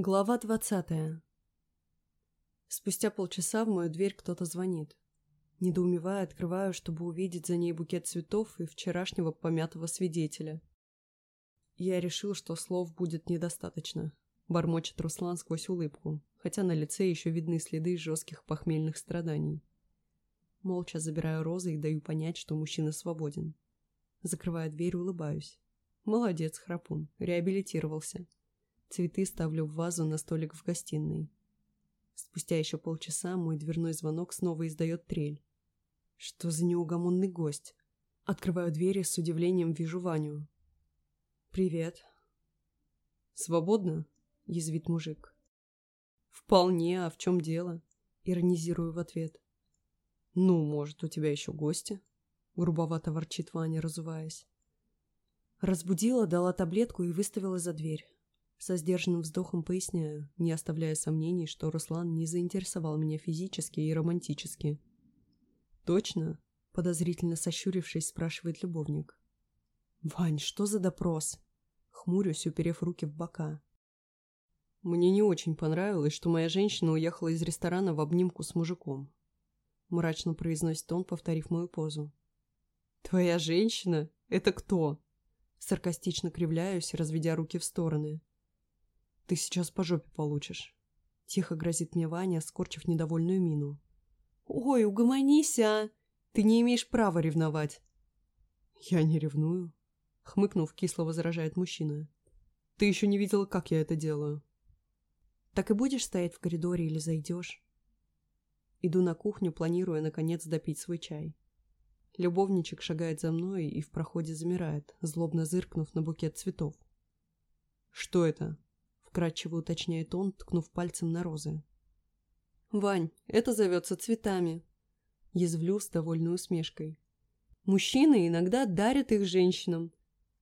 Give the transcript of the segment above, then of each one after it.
Глава двадцатая. Спустя полчаса в мою дверь кто-то звонит. Недоумевая, открываю, чтобы увидеть за ней букет цветов и вчерашнего помятого свидетеля. Я решил, что слов будет недостаточно. Бормочет Руслан сквозь улыбку, хотя на лице еще видны следы жестких похмельных страданий. Молча забираю розы и даю понять, что мужчина свободен. Закрываю дверь улыбаюсь. Молодец, храпун, реабилитировался. Цветы ставлю в вазу на столик в гостиной. Спустя еще полчаса мой дверной звонок снова издает трель. Что за неугомонный гость? Открываю двери, с удивлением вижу Ваню. «Привет». «Свободно?» — язвит мужик. «Вполне, а в чем дело?» — иронизирую в ответ. «Ну, может, у тебя еще гости?» — грубовато ворчит Ваня, разуваясь. Разбудила, дала таблетку и выставила за дверь. Со сдержанным вздохом поясняю, не оставляя сомнений, что Руслан не заинтересовал меня физически и романтически. «Точно?» — подозрительно сощурившись, спрашивает любовник. «Вань, что за допрос?» Хмурюсь, уперев руки в бока. Мне не очень понравилось, что моя женщина уехала из ресторана в обнимку с мужиком. Мрачно произносит он, повторив мою позу. «Твоя женщина? Это кто?» Саркастично кривляюсь, разведя руки в стороны. «Ты сейчас по жопе получишь». Тихо грозит мне Ваня, скорчив недовольную мину. «Ой, угомонись, а! Ты не имеешь права ревновать!» «Я не ревную», — хмыкнув, кисло возражает мужчина. «Ты еще не видела, как я это делаю». «Так и будешь стоять в коридоре или зайдешь?» Иду на кухню, планируя, наконец, допить свой чай. Любовничек шагает за мной и в проходе замирает, злобно зыркнув на букет цветов. «Что это?» — вкратчиво уточняет он, ткнув пальцем на розы. «Вань, это зовется цветами», — язвлю с довольной усмешкой. «Мужчины иногда дарят их женщинам.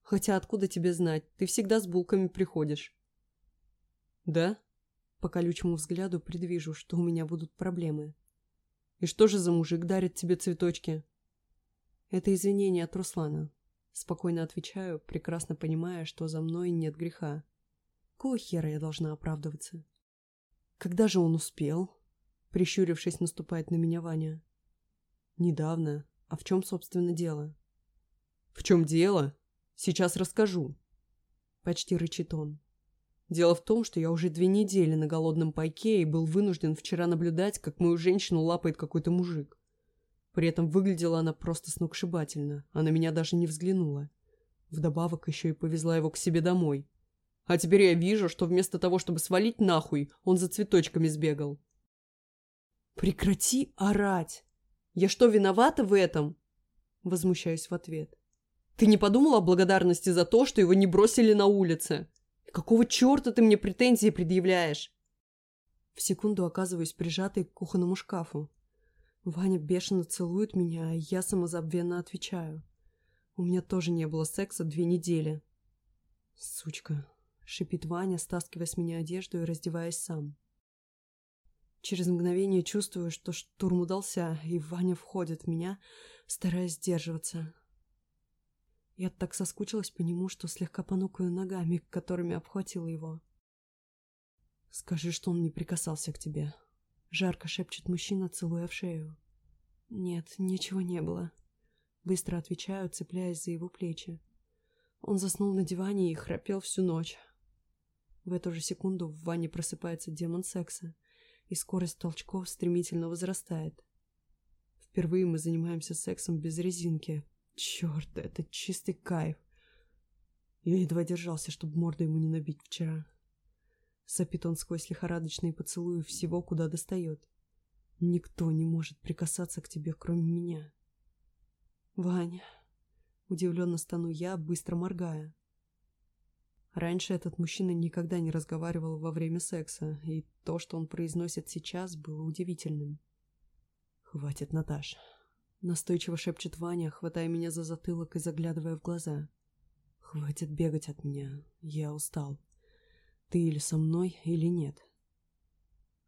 Хотя откуда тебе знать, ты всегда с булками приходишь». «Да?» По колючему взгляду предвижу, что у меня будут проблемы. «И что же за мужик дарит тебе цветочки?» «Это извинение от Руслана», — спокойно отвечаю, прекрасно понимая, что за мной нет греха. Какого хера я должна оправдываться? «Когда же он успел?» Прищурившись, наступает на меня Ваня. «Недавно. А в чем, собственно, дело?» «В чем дело? Сейчас расскажу», — почти рычит он. Дело в том, что я уже две недели на голодном пайке и был вынужден вчера наблюдать, как мою женщину лапает какой-то мужик. При этом выглядела она просто сногсшибательно, а на меня даже не взглянула. Вдобавок еще и повезла его к себе домой. А теперь я вижу, что вместо того, чтобы свалить нахуй, он за цветочками сбегал. «Прекрати орать! Я что, виновата в этом?» Возмущаюсь в ответ. «Ты не подумала о благодарности за то, что его не бросили на улице? Какого черта ты мне претензии предъявляешь?» В секунду оказываюсь прижатой к кухонному шкафу. Ваня бешено целует меня, а я самозабвенно отвечаю. У меня тоже не было секса две недели. «Сучка!» — шипит Ваня, стаскивая с меня одежду и раздеваясь сам. Через мгновение чувствую, что штурм удался, и Ваня входит в меня, стараясь сдерживаться. Я так соскучилась по нему, что слегка понукаю ногами, которыми обхватила его. «Скажи, что он не прикасался к тебе», — жарко шепчет мужчина, целуя в шею. «Нет, ничего не было», — быстро отвечаю, цепляясь за его плечи. Он заснул на диване и храпел всю ночь. В эту же секунду в ванне просыпается демон секса — и скорость толчков стремительно возрастает. Впервые мы занимаемся сексом без резинки. Черт, это чистый кайф. Я едва держался, чтобы морду ему не набить вчера. Сопит он сквозь лихорадочные поцелуи всего, куда достает. Никто не может прикасаться к тебе, кроме меня. Ваня. Удивленно стану я, быстро моргая. Раньше этот мужчина никогда не разговаривал во время секса, и то, что он произносит сейчас, было удивительным. «Хватит, Наташ!» Настойчиво шепчет Ваня, хватая меня за затылок и заглядывая в глаза. «Хватит бегать от меня. Я устал. Ты или со мной, или нет».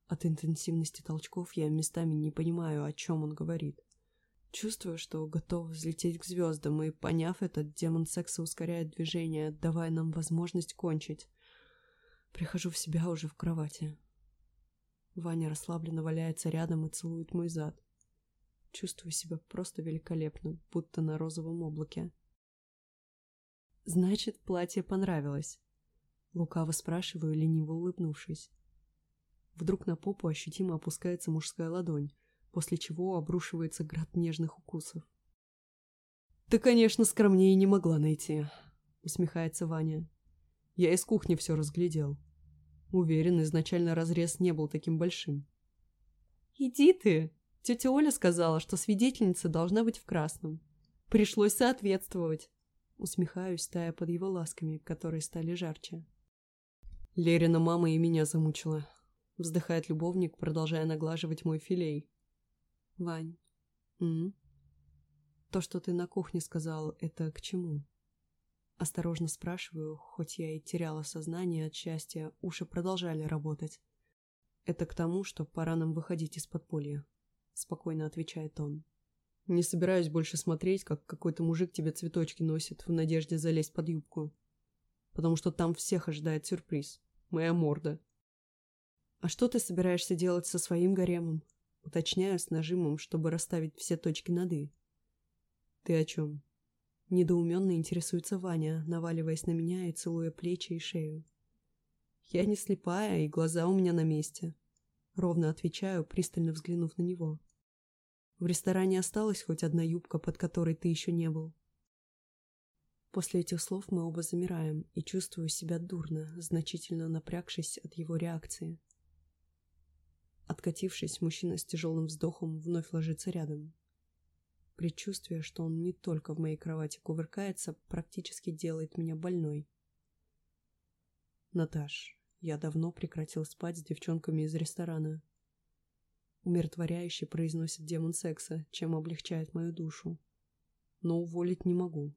От интенсивности толчков я местами не понимаю, о чем он говорит. Чувствую, что готов взлететь к звездам, и, поняв это, демон секса ускоряет движение, давая нам возможность кончить. Прихожу в себя уже в кровати. Ваня расслабленно валяется рядом и целует мой зад. Чувствую себя просто великолепно, будто на розовом облаке. «Значит, платье понравилось?» Лукаво спрашиваю, лениво улыбнувшись. Вдруг на попу ощутимо опускается мужская ладонь, после чего обрушивается град нежных укусов. «Ты, конечно, скромнее не могла найти», — усмехается Ваня. «Я из кухни все разглядел. Уверен, изначально разрез не был таким большим». «Иди ты!» Тетя Оля сказала, что свидетельница должна быть в красном. Пришлось соответствовать. Усмехаюсь, тая под его ласками, которые стали жарче. Лерина мама и меня замучила. Вздыхает любовник, продолжая наглаживать мой филей. Вань. М, То, что ты на кухне сказал, это к чему? Осторожно спрашиваю, хоть я и теряла сознание от счастья, уши продолжали работать. Это к тому, что пора нам выходить из подполья. Спокойно отвечает он. Не собираюсь больше смотреть, как какой-то мужик тебе цветочки носит в надежде залезть под юбку. Потому что там всех ожидает сюрприз. Моя морда. А что ты собираешься делать со своим гаремом? Уточняю с нажимом, чтобы расставить все точки над «и». Ты о чем? Недоуменно интересуется Ваня, наваливаясь на меня и целуя плечи и шею. Я не слепая, и глаза у меня на месте. Ровно отвечаю, пристально взглянув на него. В ресторане осталась хоть одна юбка, под которой ты еще не был. После этих слов мы оба замираем и чувствую себя дурно, значительно напрягшись от его реакции. Откатившись, мужчина с тяжелым вздохом вновь ложится рядом. Предчувствие, что он не только в моей кровати кувыркается, практически делает меня больной. Наташ, я давно прекратил спать с девчонками из ресторана умиротворяюще произносит демон секса, чем облегчает мою душу. Но уволить не могу.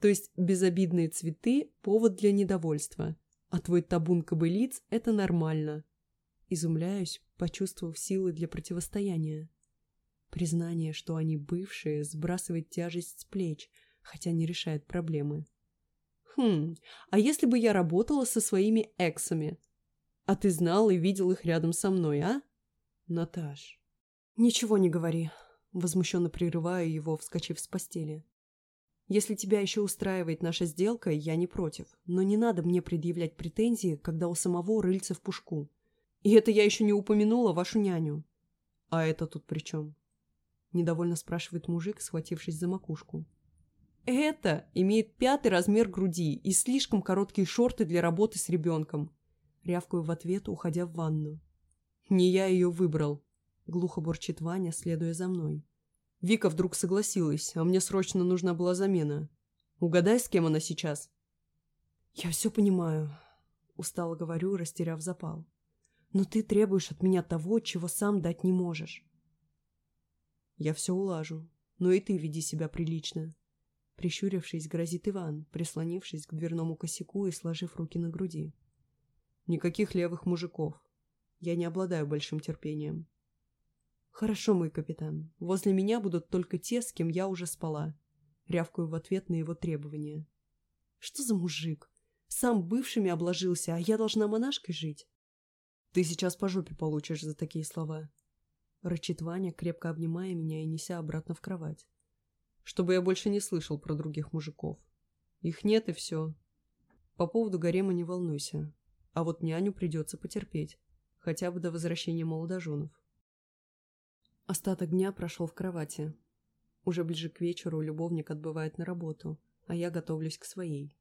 То есть безобидные цветы – повод для недовольства, а твой табун кобылиц – это нормально. Изумляюсь, почувствовав силы для противостояния. Признание, что они бывшие, сбрасывает тяжесть с плеч, хотя не решает проблемы. Хм, а если бы я работала со своими эксами? А ты знал и видел их рядом со мной, а? «Наташ...» «Ничего не говори», — возмущенно прерываю его, вскочив с постели. «Если тебя еще устраивает наша сделка, я не против, но не надо мне предъявлять претензии, когда у самого рыльца в пушку. И это я еще не упомянула вашу няню». «А это тут при чем?» — недовольно спрашивает мужик, схватившись за макушку. «Это имеет пятый размер груди и слишком короткие шорты для работы с ребенком», — рявкаю в ответ, уходя в ванну. «Не я ее выбрал», — глухо бурчит Ваня, следуя за мной. Вика вдруг согласилась, а мне срочно нужна была замена. Угадай, с кем она сейчас?» «Я все понимаю», — устало говорю, растеряв запал. «Но ты требуешь от меня того, чего сам дать не можешь». «Я все улажу, но и ты веди себя прилично», — прищурившись, грозит Иван, прислонившись к дверному косяку и сложив руки на груди. «Никаких левых мужиков. Я не обладаю большим терпением. «Хорошо, мой капитан. Возле меня будут только те, с кем я уже спала». Рявкаю в ответ на его требования. «Что за мужик? Сам бывшими обложился, а я должна монашкой жить?» «Ты сейчас по жопе получишь за такие слова», — рычит Ваня, крепко обнимая меня и неся обратно в кровать. «Чтобы я больше не слышал про других мужиков. Их нет и все. По поводу гарема не волнуйся, а вот няню придется потерпеть хотя бы до возвращения молодоженов. Остаток дня прошел в кровати. Уже ближе к вечеру любовник отбывает на работу, а я готовлюсь к своей.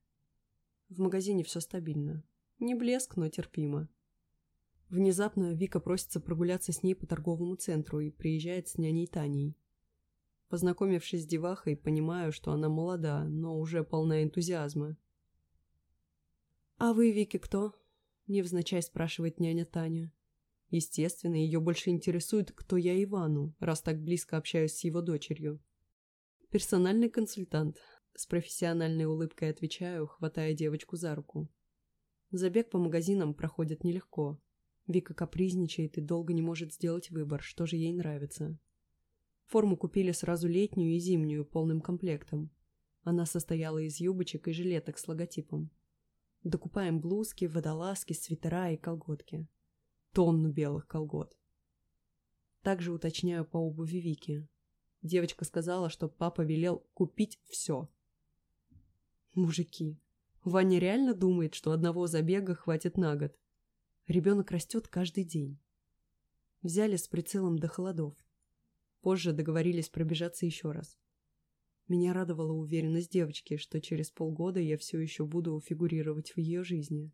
В магазине все стабильно. Не блеск, но терпимо. Внезапно Вика просится прогуляться с ней по торговому центру и приезжает с няней Таней. Познакомившись с девахой, понимаю, что она молода, но уже полна энтузиазма. «А вы, Вики, кто?» Невзначай спрашивает няня Таня. Естественно, ее больше интересует, кто я Ивану, раз так близко общаюсь с его дочерью. Персональный консультант. С профессиональной улыбкой отвечаю, хватая девочку за руку. Забег по магазинам проходит нелегко. Вика капризничает и долго не может сделать выбор, что же ей нравится. Форму купили сразу летнюю и зимнюю полным комплектом. Она состояла из юбочек и жилеток с логотипом. Докупаем блузки, водолазки, свитера и колготки. Тонну белых колгот. Также уточняю по обуви Вики. Девочка сказала, что папа велел купить все. Мужики. Ваня реально думает, что одного забега хватит на год. Ребенок растет каждый день. Взяли с прицелом до холодов. Позже договорились пробежаться еще раз. Меня радовала уверенность девочки, что через полгода я все еще буду фигурировать в ее жизни.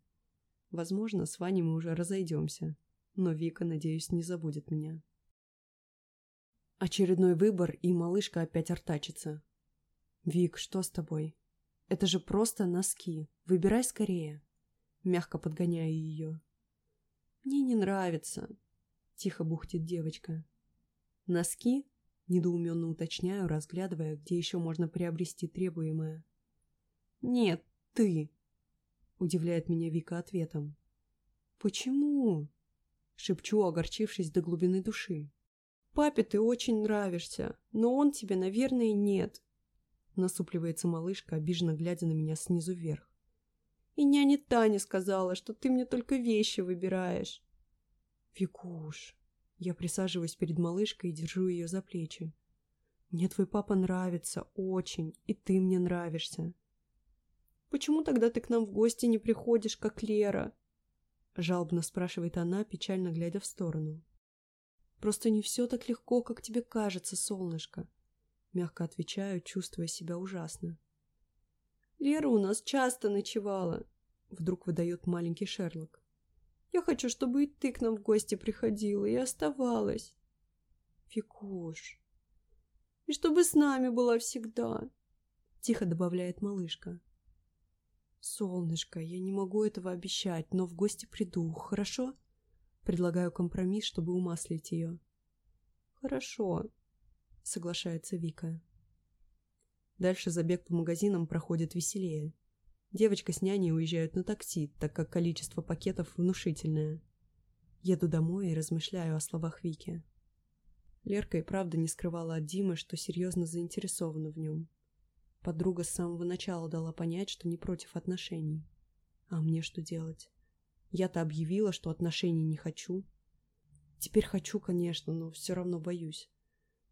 Возможно, с Ваней мы уже разойдемся, но Вика, надеюсь, не забудет меня. Очередной выбор, и малышка опять артачится. «Вик, что с тобой? Это же просто носки. Выбирай скорее». Мягко подгоняю ее. «Мне не нравится», — тихо бухтит девочка. «Носки?» Недоуменно уточняю, разглядывая, где еще можно приобрести требуемое. «Нет, ты!» — удивляет меня Вика ответом. «Почему?» — шепчу, огорчившись до глубины души. «Папе ты очень нравишься, но он тебе, наверное, нет», — насупливается малышка, обиженно глядя на меня снизу вверх. «И няня Таня сказала, что ты мне только вещи выбираешь». «Викуш, я присаживаюсь перед малышкой и держу ее за плечи. «Мне твой папа нравится, очень, и ты мне нравишься». «Почему тогда ты к нам в гости не приходишь, как Лера?» Жалобно спрашивает она, печально глядя в сторону. «Просто не все так легко, как тебе кажется, солнышко», мягко отвечаю, чувствуя себя ужасно. «Лера у нас часто ночевала», вдруг выдает маленький Шерлок. Я хочу, чтобы и ты к нам в гости приходила и оставалась. Фикуш. И чтобы с нами была всегда. Тихо добавляет малышка. Солнышко, я не могу этого обещать, но в гости приду, хорошо? Предлагаю компромисс, чтобы умаслить ее. Хорошо, соглашается Вика. Дальше забег по магазинам проходит веселее. Девочка с няней уезжают на такси, так как количество пакетов внушительное. Еду домой и размышляю о словах Вики. Лерка и правда не скрывала от Димы, что серьезно заинтересована в нем. Подруга с самого начала дала понять, что не против отношений. А мне что делать? Я-то объявила, что отношений не хочу. Теперь хочу, конечно, но все равно боюсь.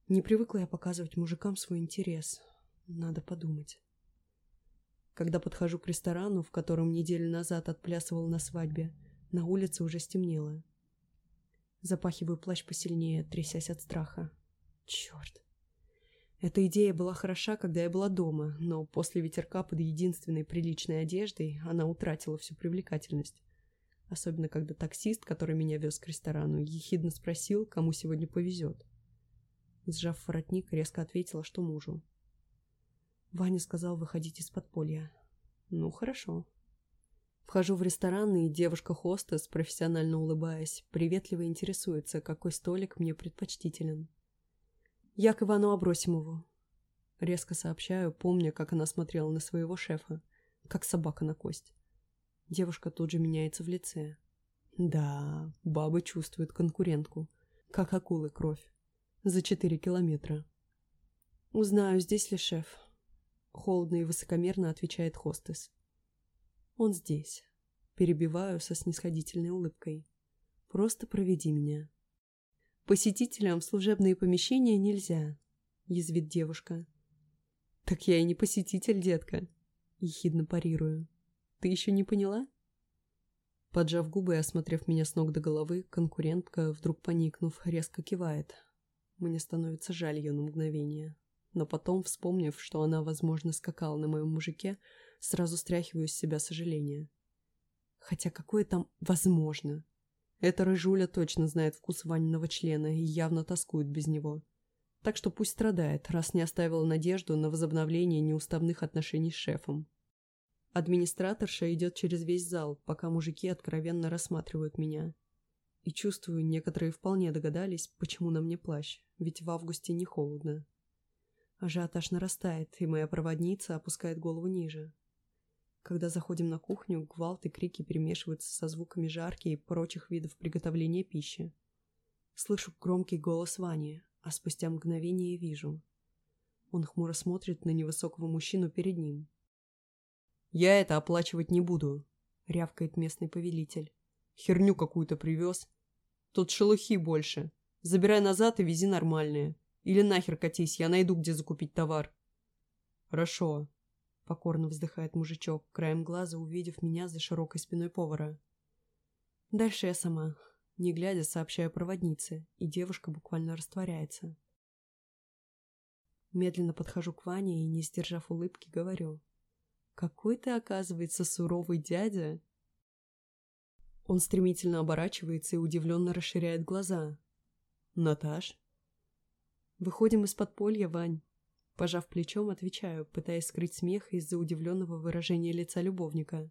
Не привыкла я показывать мужикам свой интерес. Надо подумать. Когда подхожу к ресторану, в котором неделю назад отплясывал на свадьбе, на улице уже стемнело. Запахиваю плащ посильнее, трясясь от страха. Черт. Эта идея была хороша, когда я была дома, но после ветерка под единственной приличной одеждой она утратила всю привлекательность. Особенно, когда таксист, который меня вез к ресторану, ехидно спросил, кому сегодня повезет. Сжав воротник, резко ответила, что мужу. Ваня сказал выходить из подполья. Ну, хорошо. Вхожу в ресторан, и девушка-хостес, профессионально улыбаясь, приветливо интересуется, какой столик мне предпочтителен. «Я к Ивану Абросимову», — резко сообщаю, помня, как она смотрела на своего шефа, как собака на кость. Девушка тут же меняется в лице. Да, бабы чувствуют конкурентку, как акулы кровь. За четыре километра. Узнаю, здесь ли шеф, Холодно и высокомерно отвечает хостес. Он здесь. Перебиваю со снисходительной улыбкой. Просто проведи меня. Посетителям в служебные помещения нельзя, язвит девушка. Так я и не посетитель, детка. Ехидно парирую. Ты еще не поняла? Поджав губы и осмотрев меня с ног до головы, конкурентка, вдруг поникнув, резко кивает. Мне становится жаль ее на мгновение но потом, вспомнив, что она, возможно, скакала на моем мужике, сразу стряхиваю с себя сожаление. Хотя какое там «возможно»? Эта рыжуля точно знает вкус Ваниного члена и явно тоскует без него. Так что пусть страдает, раз не оставила надежду на возобновление неуставных отношений с шефом. Администраторша идет через весь зал, пока мужики откровенно рассматривают меня. И чувствую, некоторые вполне догадались, почему на мне плащ, ведь в августе не холодно. Ажиотаж нарастает, и моя проводница опускает голову ниже. Когда заходим на кухню, гвалт и крики перемешиваются со звуками жарки и прочих видов приготовления пищи. Слышу громкий голос Вани, а спустя мгновение вижу. Он хмуро смотрит на невысокого мужчину перед ним. «Я это оплачивать не буду», — рявкает местный повелитель. «Херню какую-то привез. Тут шелухи больше. Забирай назад и вези нормальные. Или нахер катись, я найду, где закупить товар». «Хорошо», — покорно вздыхает мужичок, краем глаза увидев меня за широкой спиной повара. Дальше я сама, не глядя, сообщаю проводнице, и девушка буквально растворяется. Медленно подхожу к Ване и, не сдержав улыбки, говорю. Какой ты, оказывается, суровый дядя. Он стремительно оборачивается и удивленно расширяет глаза. Наташ? Выходим из подполья, Вань. Пожав плечом, отвечаю, пытаясь скрыть смех из-за удивленного выражения лица любовника.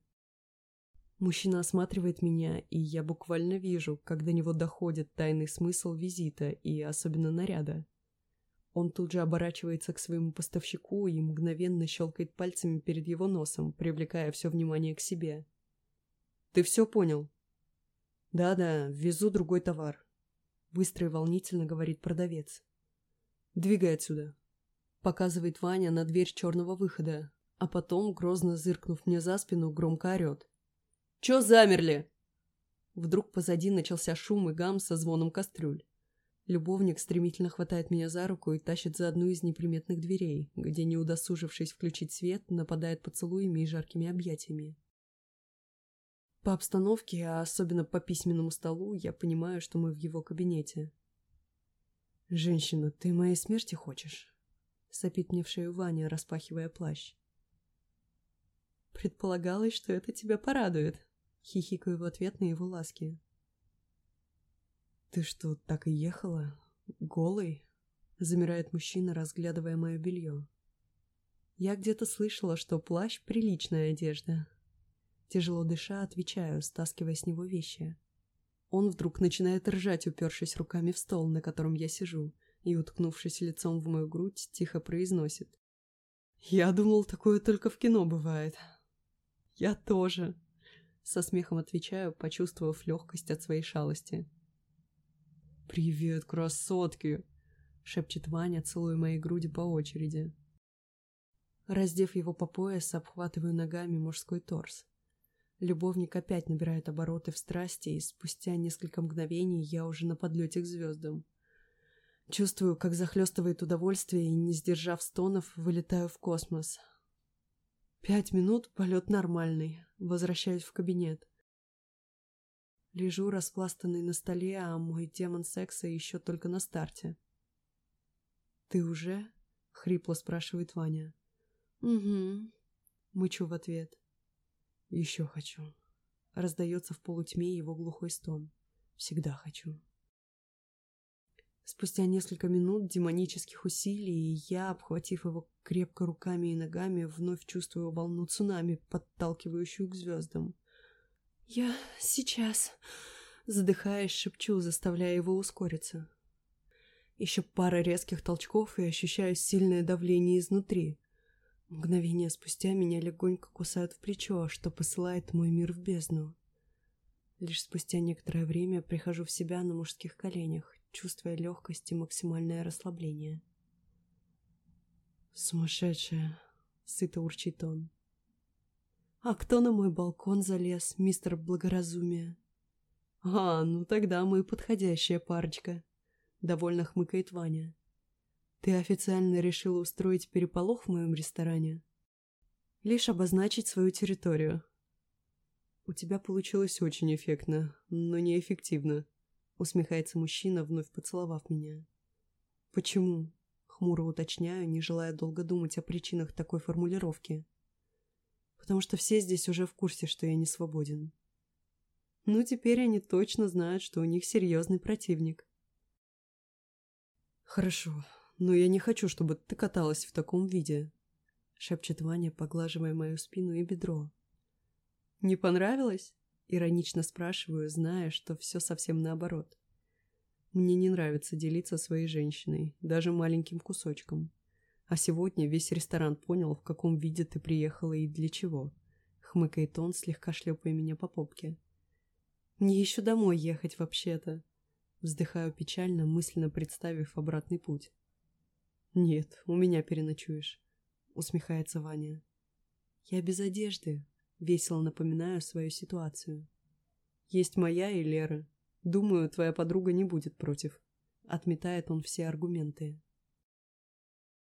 Мужчина осматривает меня, и я буквально вижу, как до него доходит тайный смысл визита и особенно наряда. Он тут же оборачивается к своему поставщику и мгновенно щелкает пальцами перед его носом, привлекая все внимание к себе. «Ты все понял?» «Да-да, везу другой товар», — быстро и волнительно говорит продавец. «Двигай отсюда», — показывает Ваня на дверь черного выхода, а потом, грозно зыркнув мне за спину, громко орет. «Чё замерли?» Вдруг позади начался шум и гам со звоном кастрюль. Любовник стремительно хватает меня за руку и тащит за одну из неприметных дверей, где, не удосужившись включить свет, нападает поцелуями и жаркими объятиями. По обстановке, а особенно по письменному столу, я понимаю, что мы в его кабинете. «Женщина, ты моей смерти хочешь?» — сопит мне в шею Ваня, распахивая плащ. «Предполагалось, что это тебя порадует», — хихикаю в ответ на его ласки. «Ты что, так и ехала? Голый?» Замирает мужчина, разглядывая мое белье. Я где-то слышала, что плащ — приличная одежда. Тяжело дыша, отвечаю, стаскивая с него вещи. Он вдруг начинает ржать, упершись руками в стол, на котором я сижу, и, уткнувшись лицом в мою грудь, тихо произносит. «Я думал, такое только в кино бывает». «Я тоже», — со смехом отвечаю, почувствовав легкость от своей шалости. «Привет, красотки!» — шепчет Ваня, целуя мои груди по очереди. Раздев его по пояс, обхватываю ногами мужской торс. Любовник опять набирает обороты в страсти, и спустя несколько мгновений я уже на подлете к звездам. Чувствую, как захлестывает удовольствие, и, не сдержав стонов, вылетаю в космос. Пять минут, полет нормальный. Возвращаюсь в кабинет. Лежу распластанный на столе, а мой демон секса еще только на старте. «Ты уже?» — хрипло спрашивает Ваня. «Угу», — мычу в ответ. «Еще хочу». Раздается в полутьме его глухой стон. «Всегда хочу». Спустя несколько минут демонических усилий я, обхватив его крепко руками и ногами, вновь чувствую волну цунами, подталкивающую к звездам. «Я сейчас...» Задыхаясь, шепчу, заставляя его ускориться. Еще пара резких толчков и ощущаю сильное давление изнутри. Мгновение спустя меня легонько кусают в плечо, что посылает мой мир в бездну. Лишь спустя некоторое время прихожу в себя на мужских коленях, чувствуя легкость и максимальное расслабление. «Сумасшедшая!» — сыто урчит он. «А кто на мой балкон залез, мистер Благоразумие?» «А, ну тогда мы подходящая парочка», — довольно хмыкает Ваня. «Ты официально решила устроить переполох в моем ресторане?» «Лишь обозначить свою территорию». «У тебя получилось очень эффектно, но неэффективно», — усмехается мужчина, вновь поцеловав меня. «Почему?» — хмуро уточняю, не желая долго думать о причинах такой формулировки потому что все здесь уже в курсе, что я не свободен. Ну, теперь они точно знают, что у них серьезный противник. Хорошо, но я не хочу, чтобы ты каталась в таком виде, шепчет Ваня, поглаживая мою спину и бедро. Не понравилось? Иронично спрашиваю, зная, что все совсем наоборот. Мне не нравится делиться своей женщиной, даже маленьким кусочком. А сегодня весь ресторан понял, в каком виде ты приехала и для чего. Хмыкает он, слегка шлепая меня по попке. Мне еще домой ехать вообще-то. Вздыхаю печально, мысленно представив обратный путь. «Нет, у меня переночуешь», — усмехается Ваня. «Я без одежды», — Весело напоминаю свою ситуацию. Есть моя и Лера. Думаю, твоя подруга не будет против. Отметает он все аргументы.